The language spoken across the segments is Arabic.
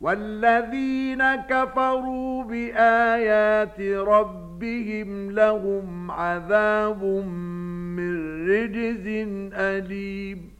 والذين كفروا بآيات ربهم لهم عذاب من رجز أليم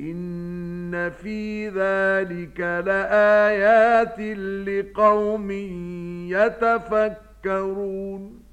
ان في ذلك لآيات لقوم يتفكرون